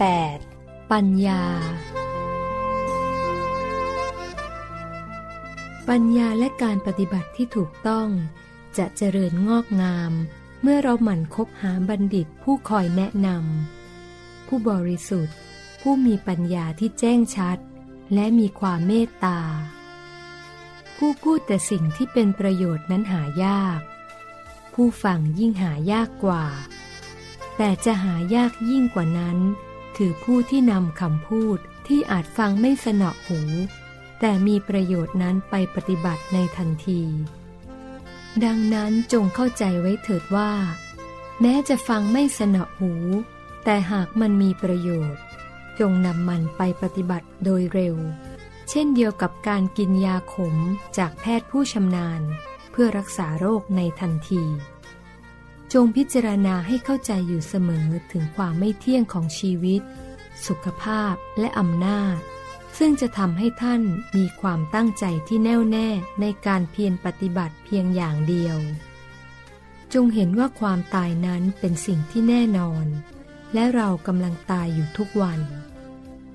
8. ปัญญา ปัญญาและการปฏิบัติที่ถูกต้อง จะเจริญงอกงาม เมื่อเราหมั่นคบหาบัณฑิตผู้คอยแนะนำผู้บริสุทธิ์ ผู้มีปัญญาที่แจ้งชัด และมีความเมตตา ผู้พูดแต่สิ่งที่เป็นประโยชน์นั้นหายาก ผู้ฟังยิ่งหายากกว่าแต่จะหายากยิ่งกว่านั้น คือผู้ที่นำคำพูดที่อาจฟังไม่สนอหู แต่มีประโยชน์นั้นไปปฏิบัติในทันที ดังนั้นจงเข้าใจไว้เถิดว่า แม้จะฟังไม่สนอหู แต่หากมันมีประโยชน์ จงนำมันไปปฏิบัติโดยเร็ว เช่นเดียวกับการกินยาขมจากแพทย์ผู้ชำนาญ เพื่อรักษาโรคในทันที จงพิจารณาให้เข้าใจอยู่เสมอถึงความไม่เที่ยงของชีวิต สุขภาพและอำนาจ ซึ่งจะทำให้ท่านมีความตั้งใจที่แน่วแน่ในการเพียรปฏิบัติเพียงอย่างเดียว จงเห็นว่าความตายนั้นเป็นสิ่งที่แน่นอน และเรากำลังตายอยู่ทุกวัน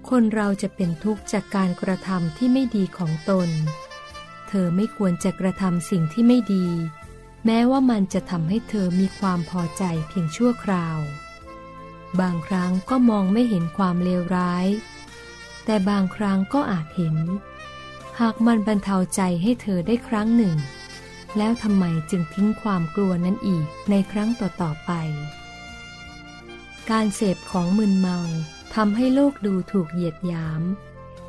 คนเราจะเป็นทุกข์จากการกระทำที่ไม่ดีของตน เธอไม่ควรจะกระทำสิ่งที่ไม่ดี แม้ว่ามันจะทำให้เธอมีความพอใจเพียงชั่วคราว บางครั้งก็มองไม่เห็นความเลวร้าย แต่บางครั้งก็อาจเห็น หากมันบรรเทาใจให้เธอได้ครั้งหนึ่ง แล้วทำไมจึงทิ้งความกลัวนั้นอีกในครั้งต่อๆไป การเสพของมึนเมาทำให้โลกดูถูกเหยียดหยาม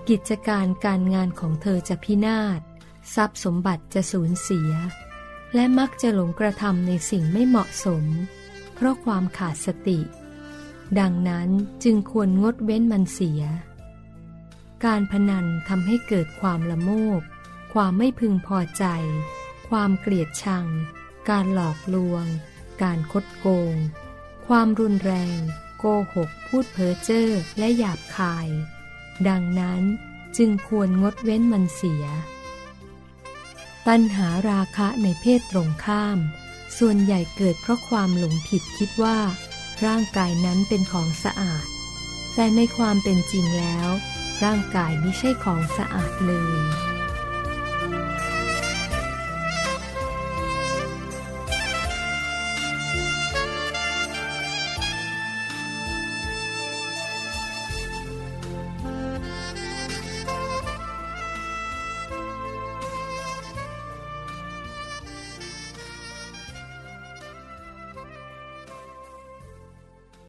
กิจการการงานของเธอจะพินาศ ทรัพย์สมบัติจะสูญเสีย และมักจะหลงกระทำในสิ่งไม่เหมาะสม เพราะความขาดสติ ดังนั้นจึงควรงดเว้นมันเสีย การพนันทำให้เกิดความละโมบ ความไม่พึงพอใจ ความเกลียดชัง การหลอกลวง การคดโกง ความรุนแรง โกหก พูดเพ้อเจ้อและหยาบคาย ดังนั้นจึงควรงดเว้นมันเสีย ปัญหาราคะในเพศตรงข้าม ส่วนใหญ่เกิดเพราะความหลงผิดคิดว่า ร่างกายนั้นเป็นของสะอาด แต่ในความเป็นจริงแล้ว ร่างกายไม่ใช่ของสะอาดเลย